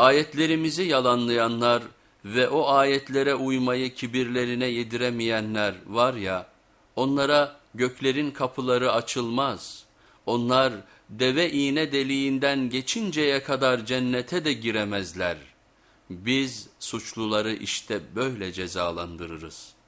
Ayetlerimizi yalanlayanlar ve o ayetlere uymayı kibirlerine yediremeyenler var ya, onlara göklerin kapıları açılmaz. Onlar deve iğne deliğinden geçinceye kadar cennete de giremezler. Biz suçluları işte böyle cezalandırırız.''